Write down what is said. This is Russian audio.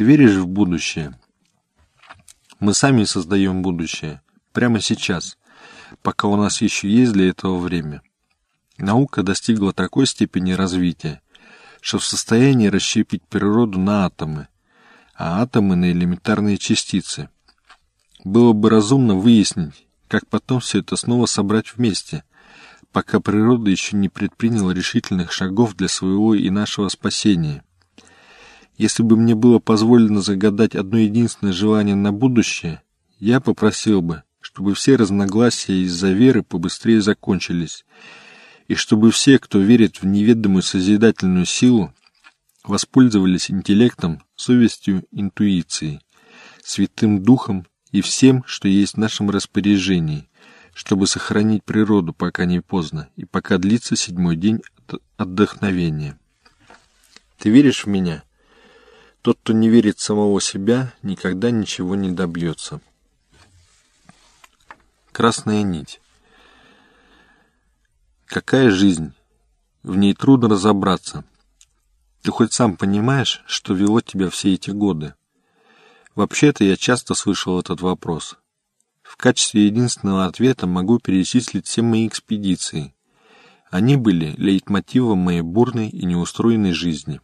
Ты веришь в будущее? Мы сами создаем будущее. Прямо сейчас, пока у нас еще есть для этого время. Наука достигла такой степени развития, что в состоянии расщепить природу на атомы, а атомы на элементарные частицы. Было бы разумно выяснить, как потом все это снова собрать вместе, пока природа еще не предприняла решительных шагов для своего и нашего спасения. Если бы мне было позволено загадать одно единственное желание на будущее, я попросил бы, чтобы все разногласия из-за веры побыстрее закончились, и чтобы все, кто верит в неведомую созидательную силу, воспользовались интеллектом, совестью, интуицией, святым духом и всем, что есть в нашем распоряжении, чтобы сохранить природу, пока не поздно, и пока длится седьмой день отдохновения. Ты веришь в меня? Тот, кто не верит в самого себя, никогда ничего не добьется. Красная нить. Какая жизнь? В ней трудно разобраться. Ты хоть сам понимаешь, что вело тебя все эти годы? Вообще-то я часто слышал этот вопрос. В качестве единственного ответа могу перечислить все мои экспедиции. Они были лейтмотивом моей бурной и неустроенной жизни.